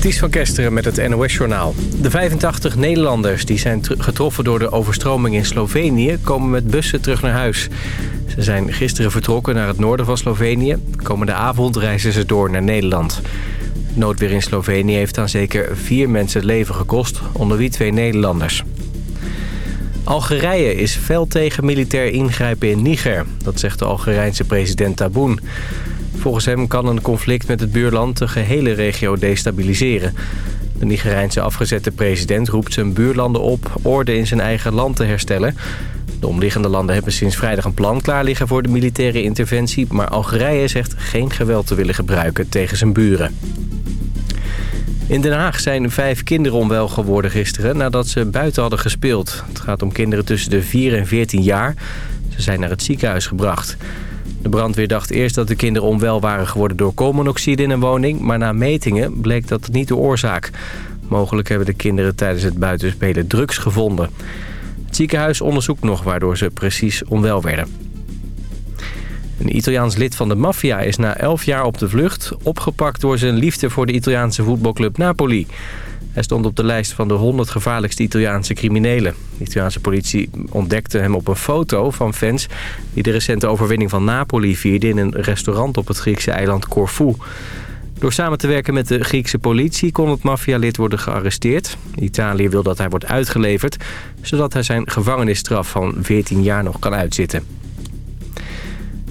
Ties van Kesteren met het NOS-journaal. De 85 Nederlanders die zijn getroffen door de overstroming in Slovenië... komen met bussen terug naar huis. Ze zijn gisteren vertrokken naar het noorden van Slovenië. Komende avond reizen ze door naar Nederland. Noodweer in Slovenië heeft aan zeker vier mensen het leven gekost... onder wie twee Nederlanders. Algerije is fel tegen militair ingrijpen in Niger. Dat zegt de Algerijnse president Taboun. Volgens hem kan een conflict met het buurland de gehele regio destabiliseren. De Nigerijnse afgezette president roept zijn buurlanden op orde in zijn eigen land te herstellen. De omliggende landen hebben sinds vrijdag een plan klaar liggen voor de militaire interventie... maar Algerije zegt geen geweld te willen gebruiken tegen zijn buren. In Den Haag zijn vijf kinderen onwel geworden gisteren nadat ze buiten hadden gespeeld. Het gaat om kinderen tussen de 4 en 14 jaar. Ze zijn naar het ziekenhuis gebracht. De brandweer dacht eerst dat de kinderen onwel waren geworden door koolmonoxide in een woning... maar na metingen bleek dat niet de oorzaak. Mogelijk hebben de kinderen tijdens het buitenspelen drugs gevonden. Het ziekenhuis onderzoekt nog waardoor ze precies onwel werden. Een Italiaans lid van de maffia is na 11 jaar op de vlucht... opgepakt door zijn liefde voor de Italiaanse voetbalclub Napoli. Hij stond op de lijst van de 100 gevaarlijkste Italiaanse criminelen. De Italiaanse politie ontdekte hem op een foto van fans... die de recente overwinning van Napoli vierden in een restaurant op het Griekse eiland Corfu. Door samen te werken met de Griekse politie kon het maffialid worden gearresteerd. Italië wil dat hij wordt uitgeleverd... zodat hij zijn gevangenisstraf van 14 jaar nog kan uitzitten.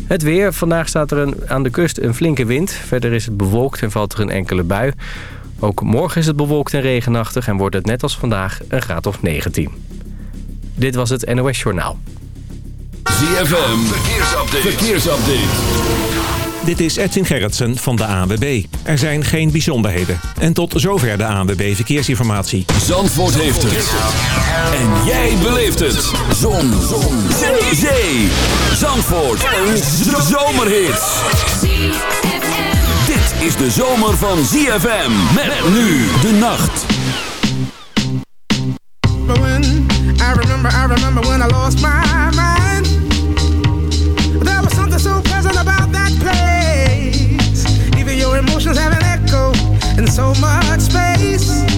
Het weer. Vandaag staat er een, aan de kust een flinke wind. Verder is het bewolkt en valt er een enkele bui. Ook morgen is het bewolkt en regenachtig en wordt het net als vandaag een graad of 19. Dit was het NOS Journaal. ZFM. Verkeersupdate. Verkeersupdate. Dit is Edwin Gerritsen van de ANWB. Er zijn geen bijzonderheden. En tot zover de ANWB Verkeersinformatie. Zandvoort heeft het. En jij beleeft het. Zon. Zon. Zee. Zandvoort. Een zomerhit. Is de zomer van ZFM. Met nu de nacht. I remember, I remember when I lost my mind. There was something so pleasant about that place. Even your emotions have an echo in so much space.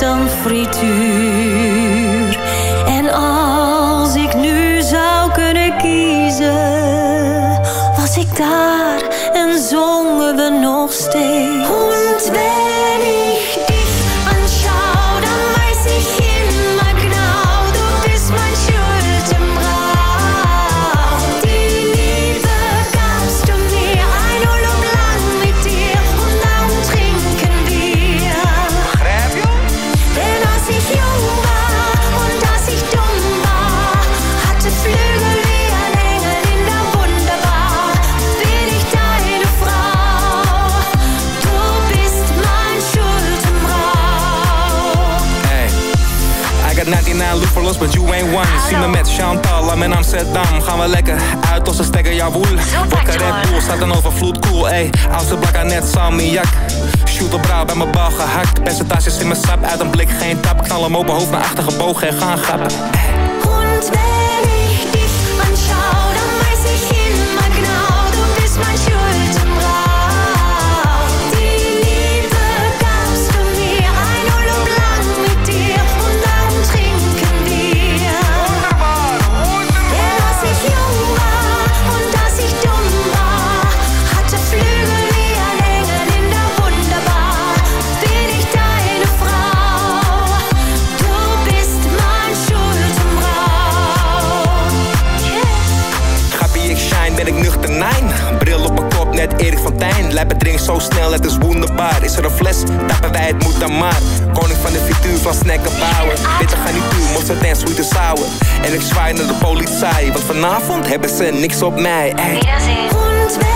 dan frituur. met Chantal, I'm in Amsterdam. Gaan we lekker uit onze stekker, jawoel. Wakker Red Bull, staat een overvloed, cool, ey. Oudste blakka net salmiak. op brouw bij mijn bal gehakt. Percentages in mijn sap, uit een blik geen tap. Knal hem open, hoofd naar achter gebogen en gaan grappen. Lijp het drinkt zo snel, het is wonderbaar. Is er een fles, tappen wij het moet dan maar. Koning van de frituur van snacken bouwen. Bitch, ik ga niet toe, mosterd en sweet. En ik zwaai naar de politie, want vanavond hebben ze niks op mij. Ey.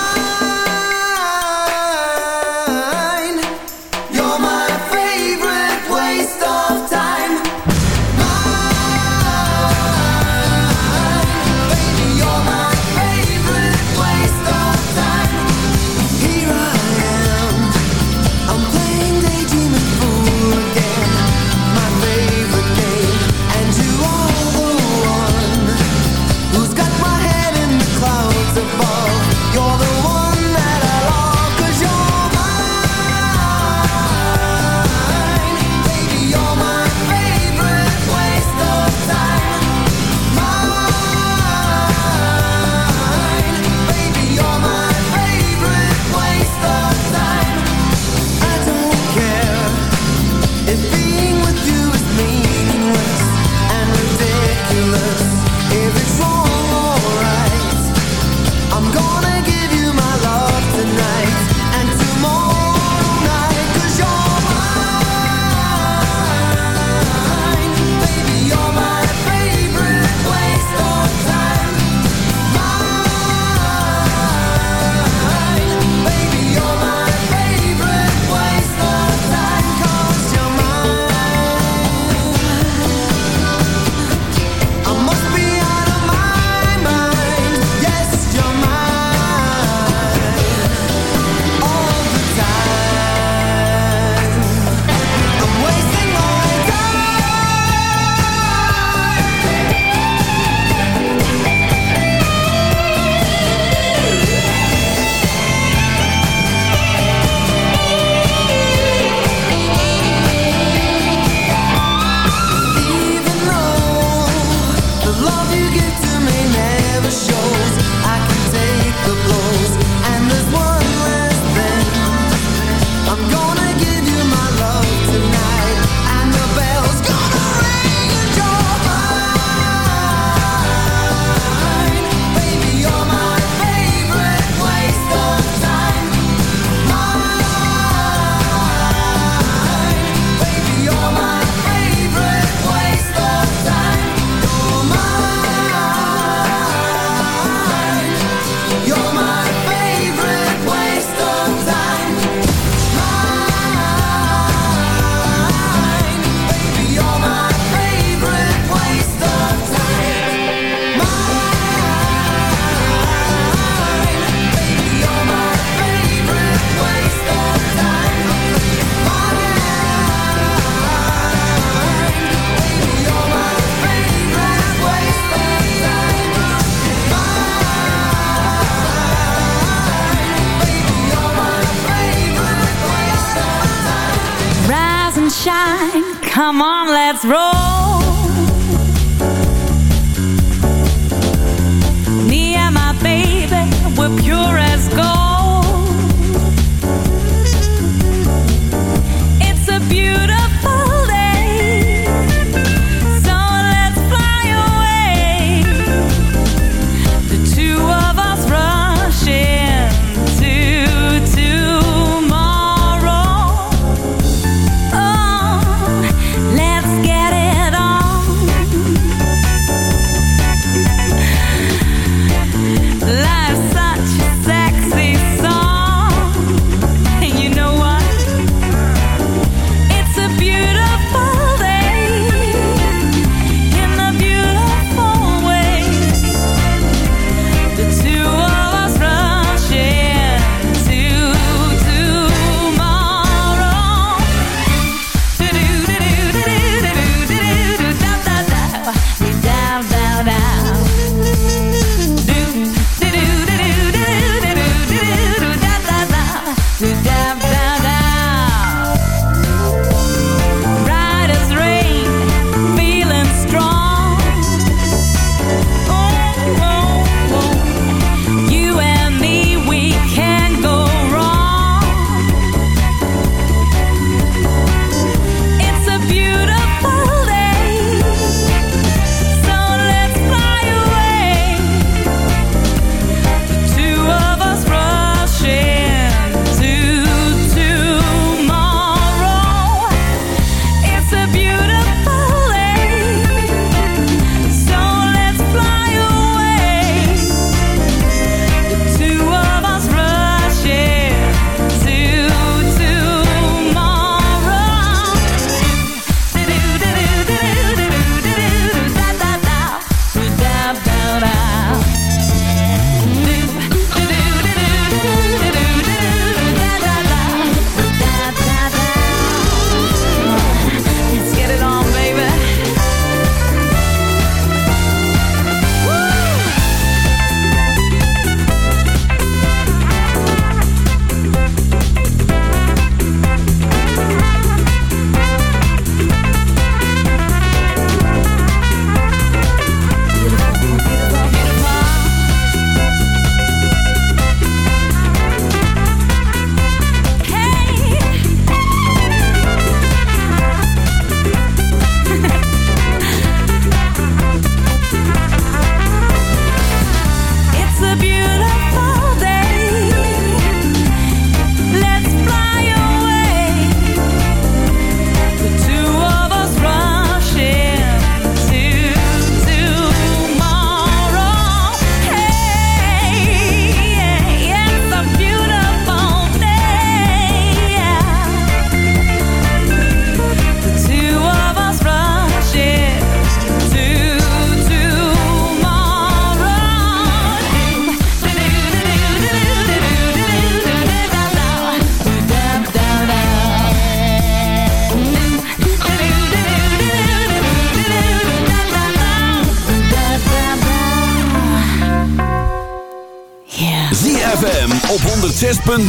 sunshine. Come on, let's roll. Me and my baby, we're pure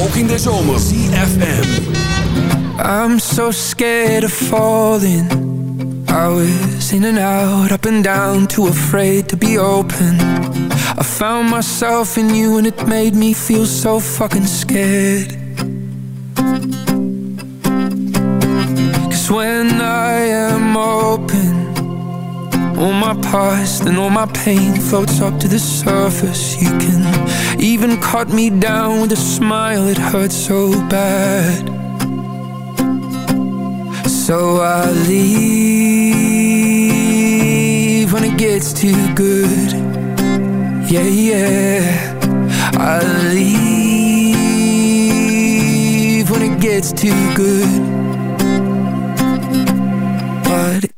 Ook in de zomer. CFM. I'm so scared of falling. I was in and out, up and down, too afraid to be open. I found myself in you and it made me feel so fucking scared. Cause when I am open, all my past and all my pain floats up to the surface. You can even cut me down with a smile, it hurts so bad. So I leave when it gets too good. Yeah, yeah. I leave when it gets too good.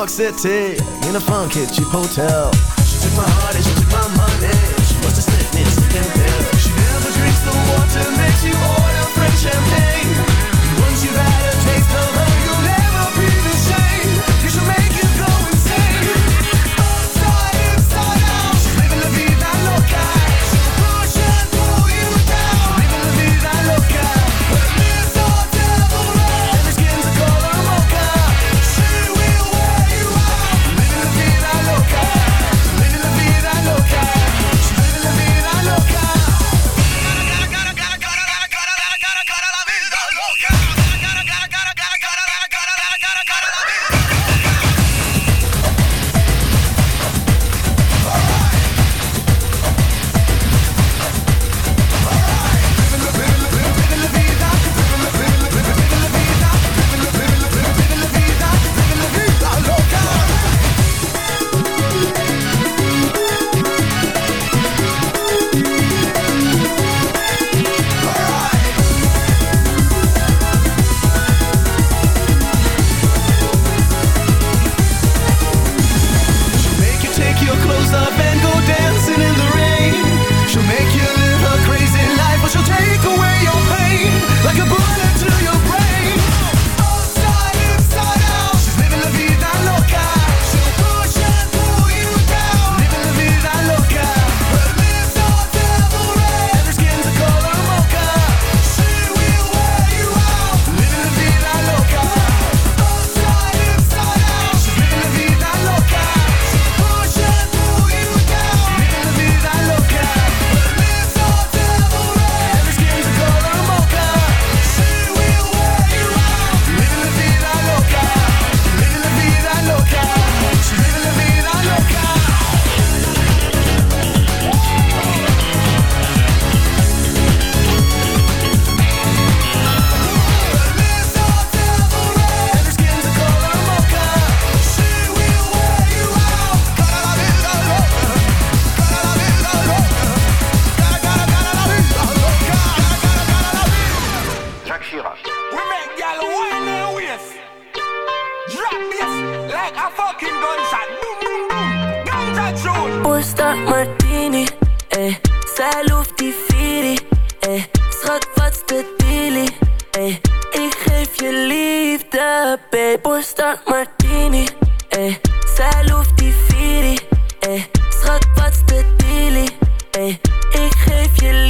York City in a funky cheap hotel. Chirac. We make y'all wine their waist. Drop this like a fucking gunshot. Boom, boom, boom. Ganja tune. Porsta Martini, eh. Zij loeft die Firi, eh. Schat, wat's de dealie, eh. Ik geef je liefde, babe. Porsta Martini, eh. Zij loeft die Firi, eh. Schat, wat's de dealie, eh. Ik geef je liefde,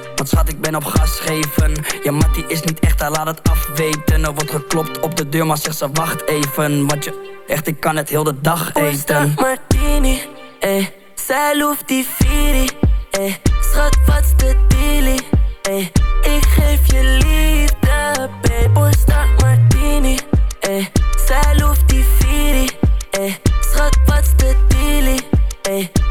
Want schat, ik ben op gas geven. Ja, Mattie is niet echt, hij laat het afweten. Er wordt geklopt op de deur, maar zegt ze wacht even. Want je, echt, ik kan het heel de dag eten. Martini, eh. Zij loeft die eh. Schat, wat's de dealie, eh. Ik geef je liefde, babe. Porsta Martini, eh. Zij loeft die Firi, eh. Schat, wat's de dealie, eh.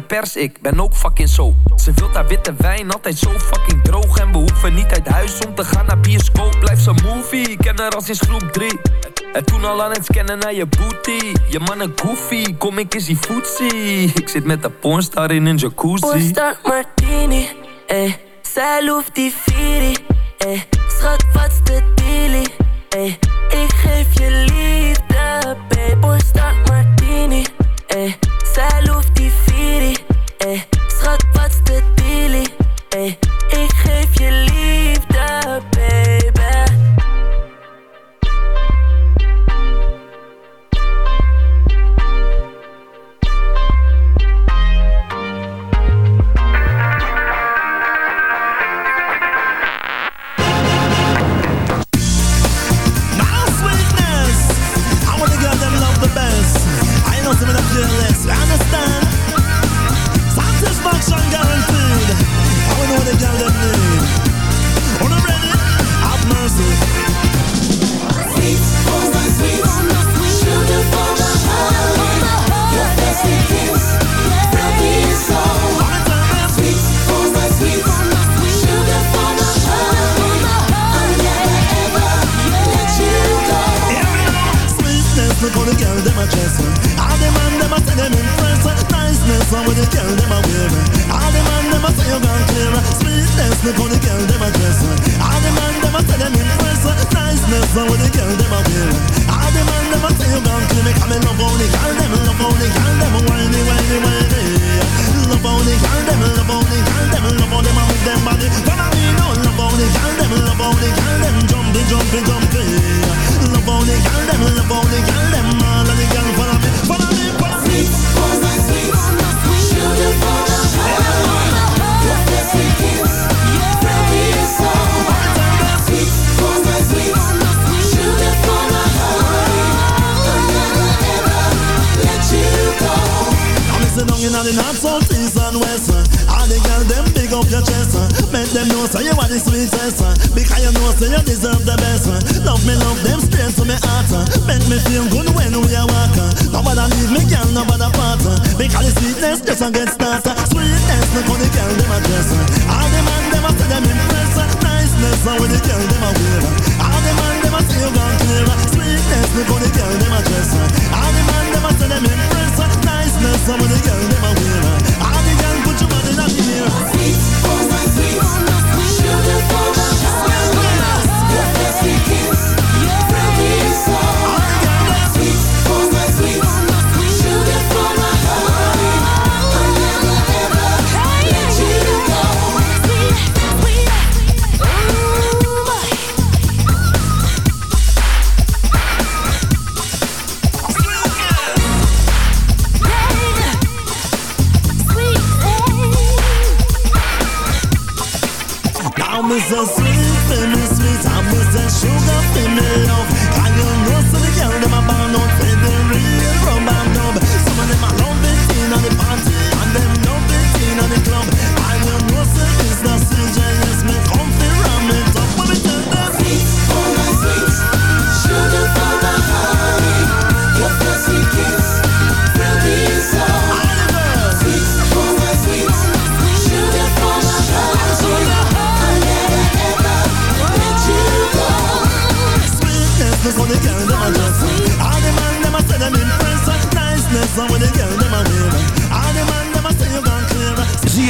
pers, ik ben ook fucking zo. Ze wilt haar witte wijn, altijd zo fucking droog. En we hoeven niet uit huis om te gaan naar bioscoop. Blijf ze movie, ken haar al sinds groep 3. En toen al aan het scannen naar je booty. Je mannen goofy, kom ik eens die footsie. Ik zit met de pornstar in een jacuzzi. Porsta Martini, eh. Zij loeft die Firi, eh. Schat, wat's de dealie, eh. Ik geef je liefde, babe. Porsta Martini, eh. Zij Every for the girl them a dress All the man them a say them impress Niceness on with the girl them a wear All the man them a say you gone clear Sweetness the for the girl them a dress All the man them a say them impress Niceness on with the girl them a wear All the man them a say you gone clear Me. Coming in on the girl them love the girl them whiny whiny whiny. Love the girl them love the girl them love only them a move them body. Follow me no love only girl them love the girl them jump know say you are the sweetest. Because you know say you deserve the best. Love me, love them straight to me heart. Make me feel good when we are walking. Nobody leave me, girl, nobody part. Because the sweetness just a get started. Sweetness, look how the girl them dress. All the man them a say them impress. Niceness, how the girl them a wear. All the man them a say you gone clear. Sweetness, look how the girl them dress. All the man them a say them impress. Niceness, how the girl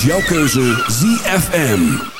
Is jouw keuze ZFM.